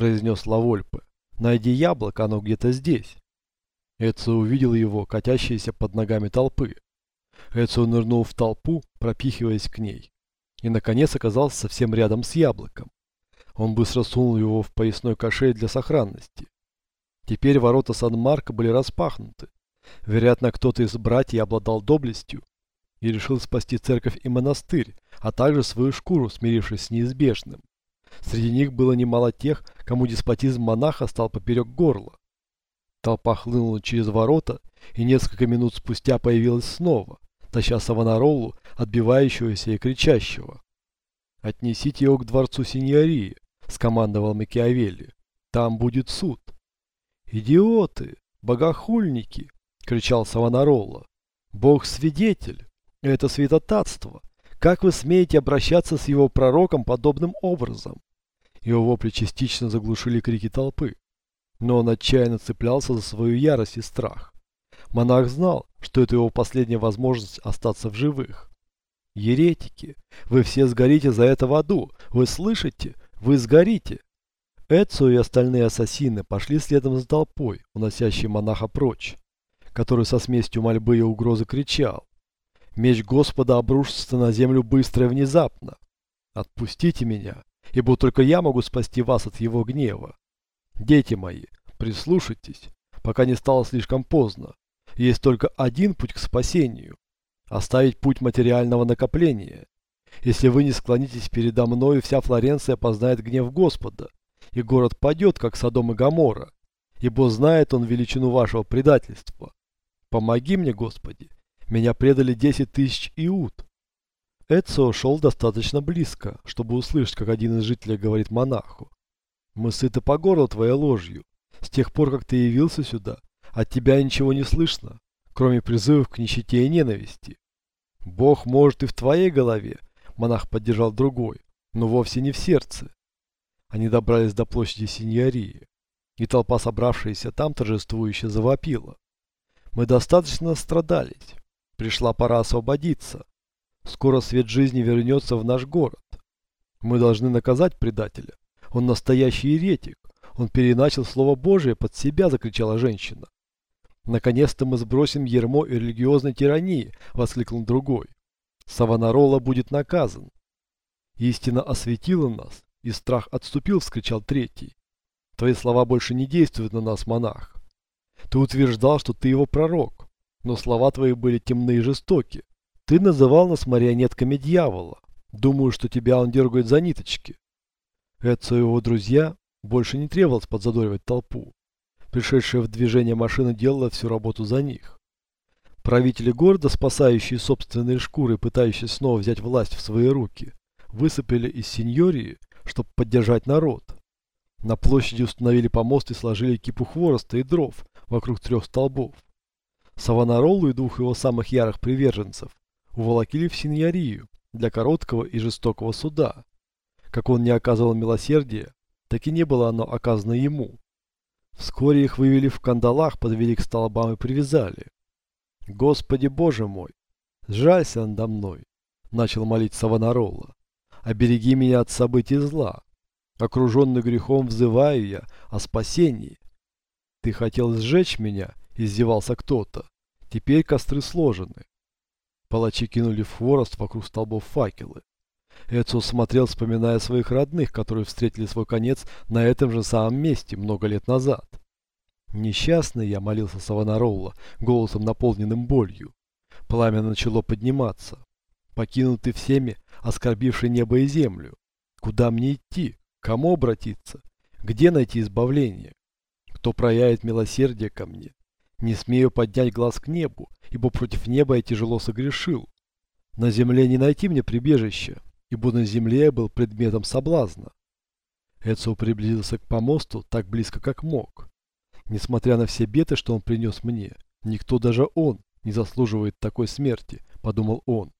произнес Лавольпе. Найди яблоко, оно где-то здесь. Эцио увидел его, катящееся под ногами толпы. Эцио нырнул в толпу, пропихиваясь к ней. И, наконец, оказался совсем рядом с яблоком. Он быстро сунул его в поясной кошель для сохранности. Теперь ворота Сан-Марко были распахнуты. Вероятно, кто-то из братьев обладал доблестью и решил спасти церковь и монастырь, а также свою шкуру, смирившись с неизбежным. Среди них было немало тех, кому деспотизм монаха стал поперек горла. Толпа хлынула через ворота, и несколько минут спустя появилась снова, таща Савонаролу, отбивающегося и кричащего. «Отнесите его к дворцу синьории», — скомандовал Макиавелли. «Там будет суд». «Идиоты! Богохульники!» — кричал Савонарола. «Бог свидетель! Это святотатство! Как вы смеете обращаться с его пророком подобным образом?» Его вопли частично заглушили крики толпы. Но он отчаянно цеплялся за свою ярость и страх. Монах знал, что это его последняя возможность остаться в живых. «Еретики, вы все сгорите за это в аду! Вы слышите? Вы сгорите!» Эдсо и остальные ассасины пошли следом за толпой, уносящей монаха прочь, который со смесью мольбы и угрозы кричал. Меч Господа обрушится на землю быстро и внезапно. Отпустите меня, ибо только я могу спасти вас от его гнева. Дети мои, прислушайтесь, пока не стало слишком поздно. Есть только один путь к спасению. Оставить путь материального накопления. Если вы не склонитесь передо мной, вся Флоренция познает гнев Господа, и город падет, как Содом и Гоморра, ибо знает он величину вашего предательства. Помоги мне, Господи, меня предали десять тысяч иуд. Эдсо шел достаточно близко, чтобы услышать, как один из жителей говорит монаху. Мы сыты по горло твоей ложью. С тех пор, как ты явился сюда, от тебя ничего не слышно, кроме призывов к нищете и ненависти. Бог может и в твоей голове, монах поддержал другой, но вовсе не в сердце. Они добрались до площади Синьории, и толпа, собравшаяся там, торжествующе завопила. Мы достаточно страдались. Пришла пора освободиться. Скоро свет жизни вернется в наш город. Мы должны наказать предателя. Он настоящий еретик. Он переначал Слово Божие под себя, закричала женщина. Наконец-то мы сбросим ермо и религиозной тирании, воскликнул другой. Савонарола будет наказан. Истина осветила нас, и страх отступил, вскричал третий. Твои слова больше не действуют на нас, монах. Ты утверждал, что ты его пророк но слова твои были темны и жестоки. Ты называл нас марионетками дьявола. Думаю, что тебя он дергает за ниточки. Эдсо и его друзья больше не требовалось подзадоривать толпу. Пришедшая в движение машина делала всю работу за них. Правители города, спасающие собственные шкуры, пытающиеся снова взять власть в свои руки, высыпали из сеньории, чтобы поддержать народ. На площади установили помост и сложили кипу хвороста и дров вокруг трех столбов. Савонаролу и двух его самых ярых приверженцев уволокили в синьорию для короткого и жестокого суда. Как он не оказывал милосердия, так и не было оно оказано ему. Вскоре их вывели в кандалах, подвели к столбам и привязали. «Господи Боже мой, сжалься надо мной!» – начал молить Савонарола. «Обереги меня от событий зла. Окруженный грехом взываю я о спасении. Ты хотел сжечь меня, издевался кто-то. Теперь костры сложены. Палачи кинули в хворост вокруг столбов факелы. Эцио смотрел, вспоминая своих родных, которые встретили свой конец на этом же самом месте много лет назад. «Несчастный я», — молился Савонаролла, голосом наполненным болью. Пламя начало подниматься. Покинутый всеми, оскорбивший небо и землю. Куда мне идти? Кому обратиться? Где найти избавление? Кто проявит милосердие ко мне? Не смею поднять глаз к небу, ибо против неба я тяжело согрешил. На земле не найти мне прибежища, ибо на земле я был предметом соблазна. Эцио приблизился к помосту так близко, как мог. Несмотря на все беды, что он принес мне, никто, даже он, не заслуживает такой смерти, подумал он.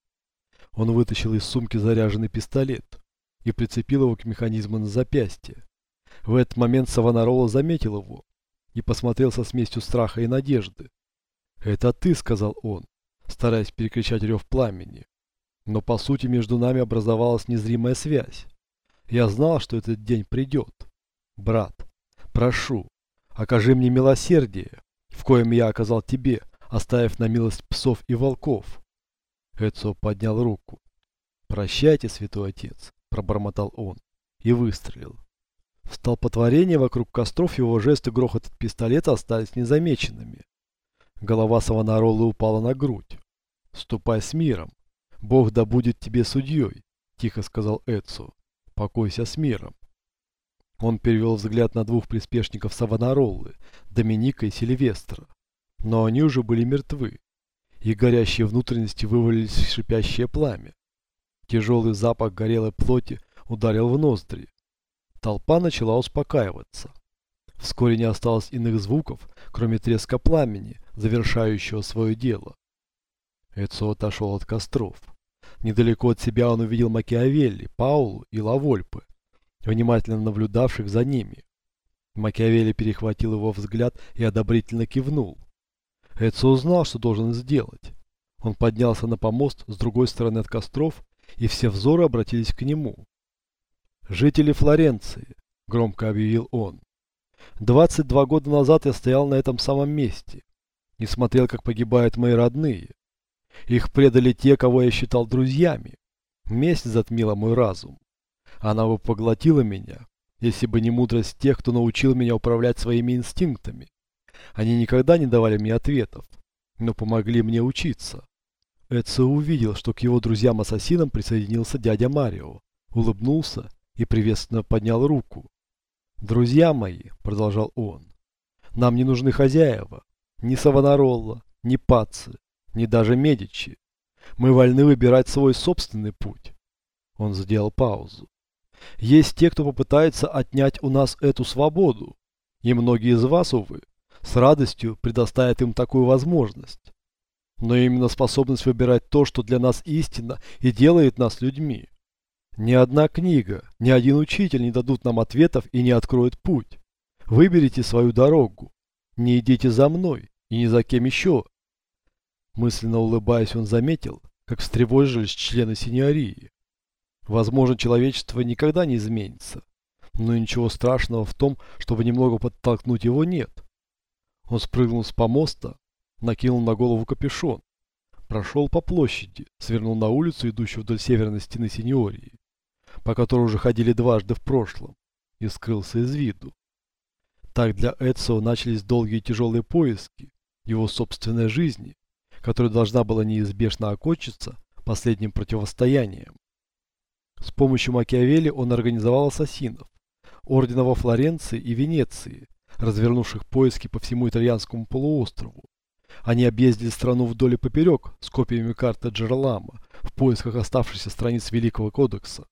Он вытащил из сумки заряженный пистолет и прицепил его к механизму на запястье. В этот момент Савонарола заметил его и посмотрел со смесью страха и надежды. «Это ты», — сказал он, стараясь перекричать рев пламени. Но по сути между нами образовалась незримая связь. Я знал, что этот день придет. Брат, прошу, окажи мне милосердие, в коем я оказал тебе, оставив на милость псов и волков. Эцио поднял руку. «Прощайте, святой отец», – пробормотал он и выстрелил. В столпотворении вокруг костров его жесты грохот от пистолета остались незамеченными. Голова Савонаролы упала на грудь. «Ступай с миром. Бог да будет тебе судьей», – тихо сказал Эцу. «Покойся с миром». Он перевел взгляд на двух приспешников Савонароллы, Доминика и Сильвестра. Но они уже были мертвы. Их горящие внутренности вывалились в шипящее пламя. Тяжелый запах горелой плоти ударил в ноздри. Толпа начала успокаиваться. Вскоре не осталось иных звуков, кроме треска пламени, завершающего свое дело. Эцо отошел от костров. Недалеко от себя он увидел Макиавелли, Паулу и Лавольпы, внимательно наблюдавших за ними. Макиавелли перехватил его взгляд и одобрительно кивнул. Эцо узнал, что должен сделать. Он поднялся на помост с другой стороны от костров, и все взоры обратились к нему. «Жители Флоренции», — громко объявил он. «22 года назад я стоял на этом самом месте и смотрел, как погибают мои родные. Их предали те, кого я считал друзьями. Месть затмила мой разум. Она бы поглотила меня, если бы не мудрость тех, кто научил меня управлять своими инстинктами. Они никогда не давали мне ответов, но помогли мне учиться. Эдсо увидел, что к его друзьям-ассасинам присоединился дядя Марио, улыбнулся и приветственно поднял руку. «Друзья мои», — продолжал он, — «нам не нужны хозяева, ни Савонаролла, ни Пацци, ни даже Медичи. Мы вольны выбирать свой собственный путь». Он сделал паузу. Есть те, кто попытается отнять у нас эту свободу, и многие из вас, увы, с радостью предоставят им такую возможность. Но именно способность выбирать то, что для нас истинно и делает нас людьми. Ни одна книга, ни один учитель не дадут нам ответов и не откроют путь. Выберите свою дорогу. Не идите за мной и ни за кем еще. Мысленно улыбаясь, он заметил, как встревожились члены синьории. Возможно, человечество никогда не изменится. Но ничего страшного в том, чтобы немного подтолкнуть его, нет. Он спрыгнул с помоста, накинул на голову капюшон, прошел по площади, свернул на улицу, идущую вдоль северной стены Синьории, по которой уже ходили дважды в прошлом, и скрылся из виду. Так для Эдсо начались долгие тяжелые поиски его собственной жизни, которая должна была неизбежно окончиться последним противостоянием. С помощью Макиавелли он организовал ассасинов, ордена во Флоренции и Венеции, развернувших поиски по всему итальянскому полуострову. Они объездили страну вдоль и поперек с копиями карты Джералама в поисках оставшихся страниц Великого Кодекса.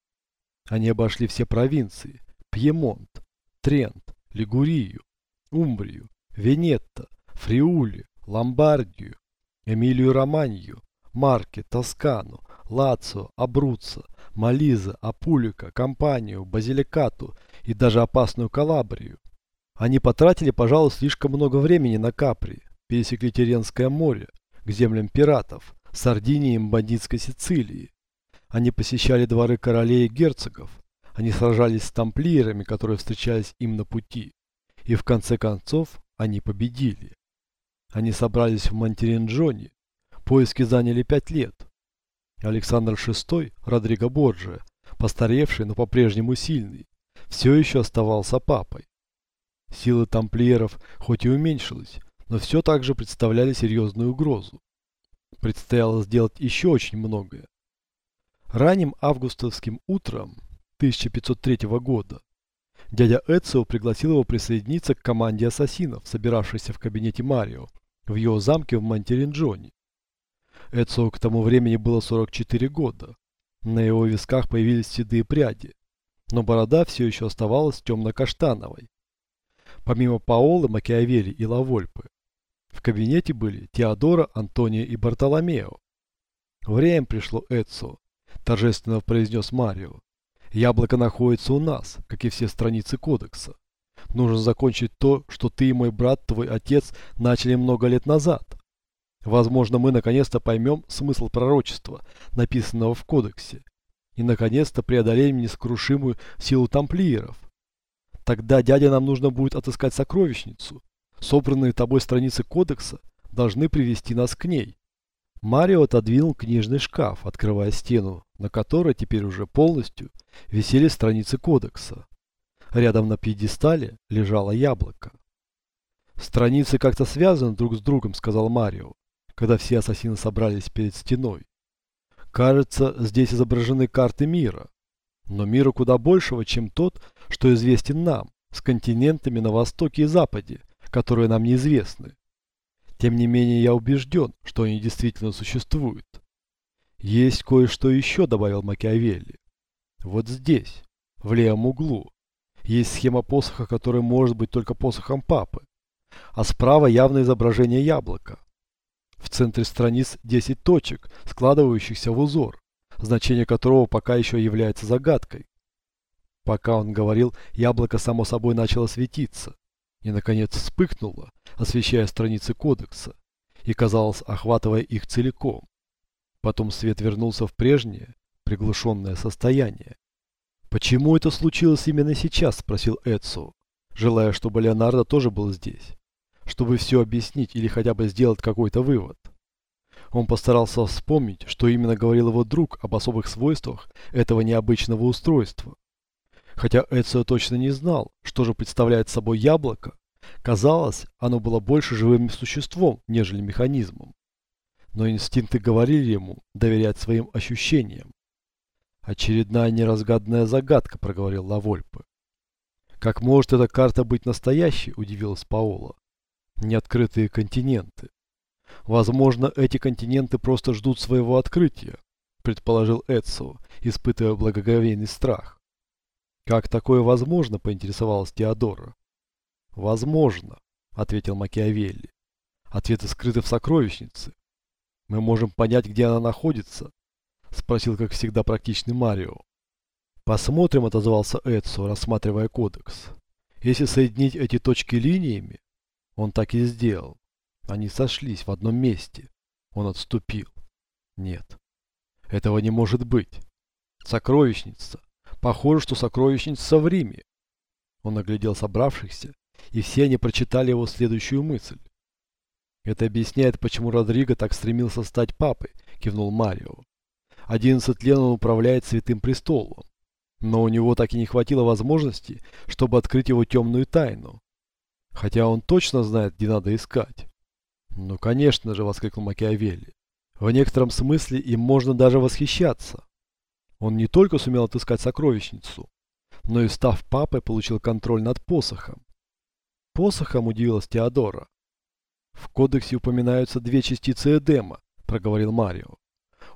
Они обошли все провинции – Пьемонт, Трент, Лигурию, Умбрию, Венетто, Фриули, Ломбардию, Эмилию-Романью, Марке, Тоскану, Лацио, Абруццо, Мализа, Апулика, Кампанию, Базиликату и даже опасную Калабрию. Они потратили, пожалуй, слишком много времени на Капри, пересекли Теренское море, к землям пиратов, Сардинии и бандитской Сицилии. Они посещали дворы королей и герцогов, они сражались с тамплиерами, которые встречались им на пути, и в конце концов они победили. Они собрались в Монтеринджоне, поиски заняли пять лет, Александр VI, Родриго Борджиа, постаревший, но по-прежнему сильный, все еще оставался папой. Силы тамплиеров хоть и уменьшились, но все так же представляли серьезную угрозу. Предстояло сделать еще очень многое. Ранним августовским утром 1503 года дядя Эцио пригласил его присоединиться к команде ассасинов, собиравшейся в кабинете Марио в его замке в Монтеринджоне. Эцио к тому времени было 44 года. На его висках появились седые пряди, но борода все еще оставалась темно-каштановой. Помимо Паолы, Макиавелли и Лавольпы, в кабинете были Теодора, Антония и Бартоломео. «Время пришло, Эцио», – торжественно произнес Марио. «Яблоко находится у нас, как и все страницы кодекса. Нужно закончить то, что ты и мой брат, твой отец, начали много лет назад. Возможно, мы наконец-то поймем смысл пророчества, написанного в кодексе, и наконец-то преодолеем нескрушимую силу тамплиеров. Тогда, дядя, нам нужно будет отыскать сокровищницу. Собранные тобой страницы кодекса должны привести нас к ней. Марио отодвинул книжный шкаф, открывая стену, на которой теперь уже полностью висели страницы кодекса. Рядом на пьедестале лежало яблоко. «Страницы как-то связаны друг с другом», — сказал Марио, когда все ассасины собрались перед стеной. «Кажется, здесь изображены карты мира, но мира куда большего, чем тот, что известен нам, с континентами на востоке и западе, которые нам неизвестны. Тем не менее, я убежден, что они действительно существуют. Есть кое-что еще, добавил Макиавелли. Вот здесь, в левом углу, есть схема посоха, который может быть только посохом папы. А справа явное изображение яблока. В центре страниц 10 точек, складывающихся в узор, значение которого пока еще является загадкой. Пока он говорил, яблоко само собой начало светиться и, наконец, вспыхнуло, освещая страницы кодекса и, казалось, охватывая их целиком. Потом свет вернулся в прежнее, приглушенное состояние. «Почему это случилось именно сейчас?» – спросил Эдсо, желая, чтобы Леонардо тоже был здесь, чтобы все объяснить или хотя бы сделать какой-то вывод. Он постарался вспомнить, что именно говорил его друг об особых свойствах этого необычного устройства. Хотя Эцио точно не знал, что же представляет собой яблоко, казалось, оно было больше живым существом, нежели механизмом. Но инстинкты говорили ему доверять своим ощущениям. «Очередная неразгаданная загадка», — проговорил Лавольпе. «Как может эта карта быть настоящей?» — удивилась Паола. «Неоткрытые континенты. Возможно, эти континенты просто ждут своего открытия», — предположил Эдсо, испытывая благоговейный страх. «Как такое возможно?» – поинтересовалась Теодора. «Возможно», – ответил Макиавелли. «Ответы скрыты в сокровищнице. Мы можем понять, где она находится?» – спросил, как всегда, практичный Марио. «Посмотрим», – отозвался Эдсо, рассматривая кодекс. «Если соединить эти точки линиями...» Он так и сделал. Они сошлись в одном месте. Он отступил. Нет. Этого не может быть. Сокровищница. Похоже, что сокровищница в Риме. Он оглядел собравшихся, и все они прочитали его следующую мысль. Это объясняет, почему Родриго так стремился стать папой, кивнул Марио. Одиннадцать лет он управляет Святым Престолом. Но у него так и не хватило возможности, чтобы открыть его темную тайну. Хотя он точно знает, где надо искать. Ну, конечно же, воскликнул Макиавелли. В некотором смысле им можно даже восхищаться. Он не только сумел отыскать сокровищницу, но и став папой, получил контроль над посохом. Посохом удивилась Теодора. В кодексе упоминаются две частицы Эдема, проговорил Марио.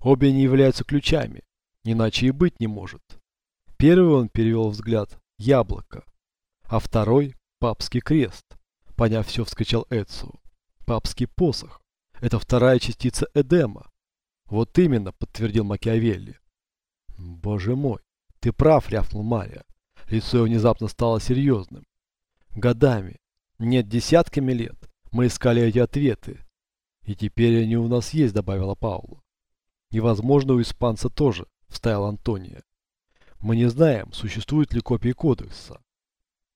Обе не являются ключами, иначе и быть не может. Первый он перевел взгляд – яблоко, а второй – папский крест. Поняв все, вскричал Эдсу. Папский посох. Это вторая частица Эдема. Вот именно, подтвердил Макиавелли. «Боже мой, ты прав», — рявкнул Мария. Лицо ее внезапно стало серьезным. «Годами, нет, десятками лет мы искали эти ответы. И теперь они у нас есть», — добавила Паула. «И, возможно, у испанца тоже», — вставил Антония. «Мы не знаем, существуют ли копии кодекса.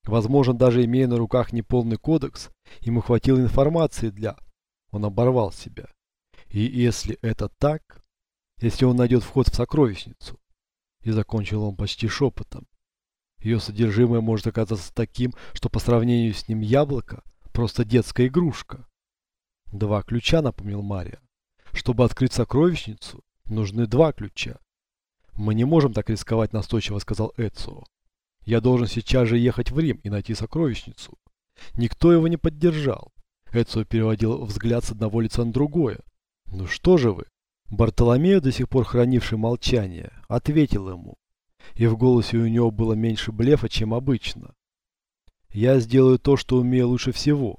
Возможно, даже имея на руках неполный кодекс, ему хватило информации для...» Он оборвал себя. «И если это так, если он найдет вход в сокровищницу, и закончил он почти шепотом. Ее содержимое может оказаться таким, что по сравнению с ним яблоко – просто детская игрушка. Два ключа, напомнил Мария. Чтобы открыть сокровищницу, нужны два ключа. Мы не можем так рисковать, настойчиво сказал Эцио. Я должен сейчас же ехать в Рим и найти сокровищницу. Никто его не поддержал. Эцио переводил взгляд с одного лица на другое. Ну что же вы? Бартоломео, до сих пор хранивший молчание, ответил ему, и в голосе у него было меньше блефа, чем обычно. «Я сделаю то, что умею лучше всего.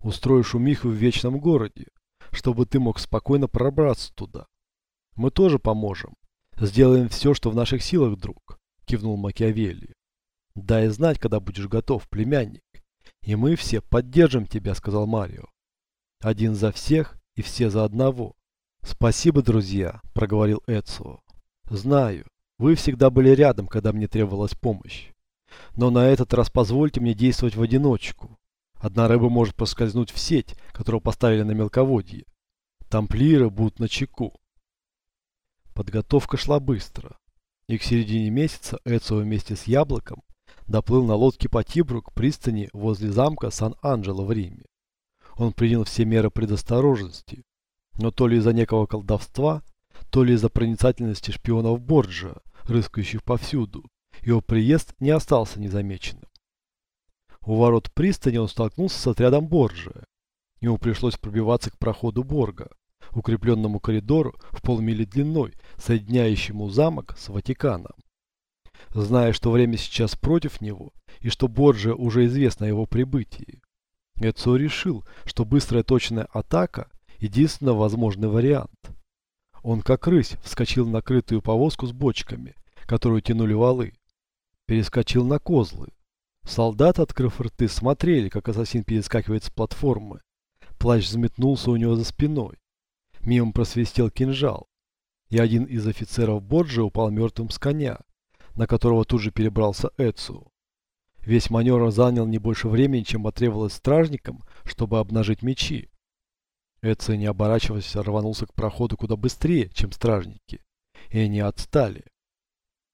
Устрою шумиху в вечном городе, чтобы ты мог спокойно пробраться туда. Мы тоже поможем. Сделаем все, что в наших силах, друг», — кивнул Макиавелли. «Дай знать, когда будешь готов, племянник. И мы все поддержим тебя», — сказал Марио. «Один за всех и все за одного». «Спасибо, друзья», – проговорил Эцио. «Знаю, вы всегда были рядом, когда мне требовалась помощь. Но на этот раз позвольте мне действовать в одиночку. Одна рыба может проскользнуть в сеть, которую поставили на мелководье. Тамплиеры будут на чеку. Подготовка шла быстро. И к середине месяца Эцио вместе с Яблоком доплыл на лодке по Тибру к пристани возле замка Сан-Анджело в Риме. Он принял все меры предосторожности, но то ли из-за некого колдовства, то ли из-за проницательности шпионов Борджа, рыскающих повсюду, его приезд не остался незамеченным. У ворот пристани он столкнулся с отрядом Борджа. Ему пришлось пробиваться к проходу Борга, укрепленному коридору в полмили длиной, соединяющему замок с Ватиканом. Зная, что время сейчас против него, и что Борджа уже известно о его прибытии, Эцо решил, что быстрая точная атака – единственно возможный вариант. Он, как рысь, вскочил на крытую повозку с бочками, которую тянули валы. Перескочил на козлы. Солдаты, открыв рты, смотрели, как ассасин перескакивает с платформы. Плащ взметнулся у него за спиной. Мимо просвистел кинжал. И один из офицеров Боджи упал мертвым с коня, на которого тут же перебрался Эцу. Весь маневр занял не больше времени, чем потребовалось стражникам, чтобы обнажить мечи. Эци, не оборачиваясь, рванулся к проходу куда быстрее, чем стражники. И они отстали.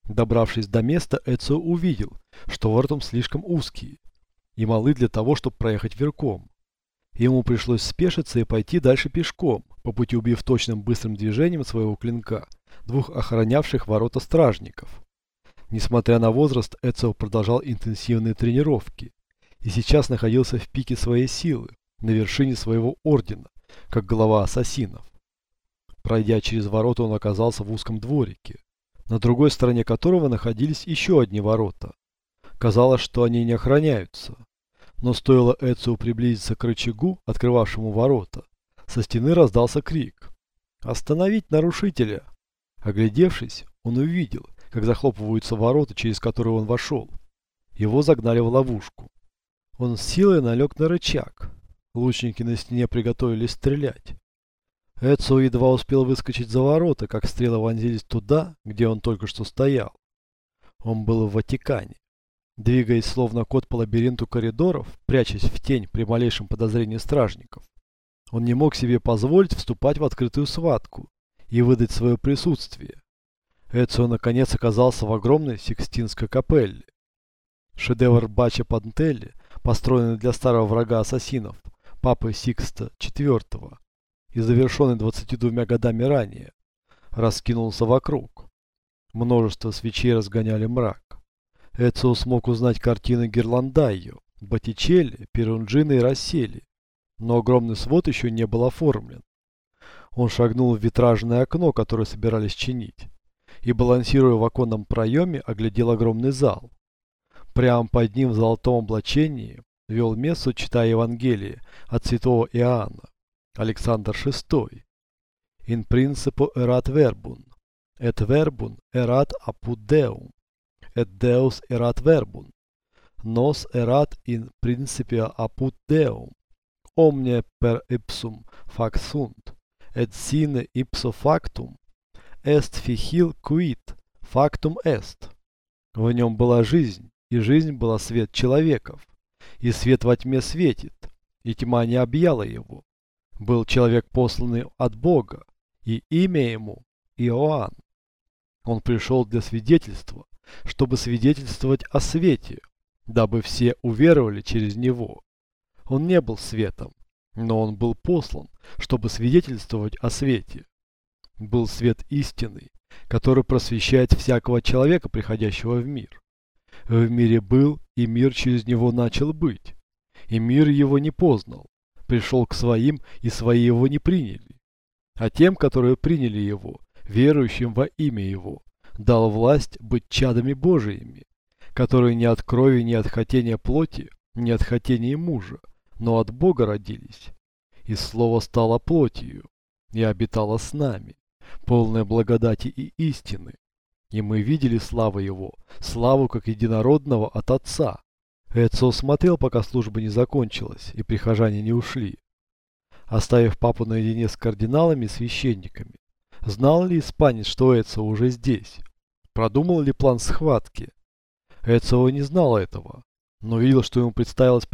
Добравшись до места, Эцио увидел, что ворота слишком узкие и малы для того, чтобы проехать верхом. Ему пришлось спешиться и пойти дальше пешком, по пути убив точным быстрым движением своего клинка двух охранявших ворота стражников. Несмотря на возраст, Эцио продолжал интенсивные тренировки и сейчас находился в пике своей силы, на вершине своего ордена, как глава ассасинов. Пройдя через ворота, он оказался в узком дворике, на другой стороне которого находились еще одни ворота. Казалось, что они не охраняются. Но стоило Эцио приблизиться к рычагу, открывавшему ворота, со стены раздался крик. «Остановить нарушителя!» Оглядевшись, он увидел, как захлопываются ворота, через которые он вошел. Его загнали в ловушку. Он с силой налег на рычаг. Лучники на стене приготовились стрелять. Эдсо едва успел выскочить за ворота, как стрелы вонзились туда, где он только что стоял. Он был в Ватикане. Двигаясь словно кот по лабиринту коридоров, прячась в тень при малейшем подозрении стражников, он не мог себе позволить вступать в открытую схватку и выдать свое присутствие. Эцио наконец оказался в огромной Сикстинской капелле. Шедевр Бача Пантелли, построенный для старого врага ассасинов, папы Сикста IV, и завершенный 22 годами ранее, раскинулся вокруг. Множество свечей разгоняли мрак. Эцио смог узнать картины Герландайо, Боттичелли, Перунджина и Рассели, но огромный свод еще не был оформлен. Он шагнул в витражное окно, которое собирались чинить, и, балансируя в оконном проеме, оглядел огромный зал. Прямо под ним в золотом облачении вел мессу, читая Евангелие от святого Иоанна. Александр VI. In principio erat verbum, et verbum erat apud Deum, et Deus erat verbum. Nos erat in principio apud Deum. Omne per ipsum fac sunt, et sine ipso factum. Est fihil quid factum est. В нем была жизнь, и жизнь была свет человеков. И свет во тьме светит, и тьма не объяла его был человек посланный от Бога, и имя ему Иоанн. Он пришел для свидетельства, чтобы свидетельствовать о свете, дабы все уверовали через него. Он не был светом, но он был послан, чтобы свидетельствовать о свете. Был свет истины, который просвещает всякого человека, приходящего в мир. В мире был, и мир через него начал быть, и мир его не познал пришел к своим, и свои его не приняли. А тем, которые приняли его, верующим во имя его, дал власть быть чадами Божиими, которые не от крови, не от хотения плоти, не от хотения мужа, но от Бога родились. И Слово стало плотью, и обитало с нами, полное благодати и истины. И мы видели славу Его, славу как единородного от Отца, Эдсо смотрел, пока служба не закончилась и прихожане не ушли. Оставив папу наедине с кардиналами и священниками, знал ли испанец, что Эдсо уже здесь? Продумал ли план схватки? Эцио не знал этого, но видел, что ему представилась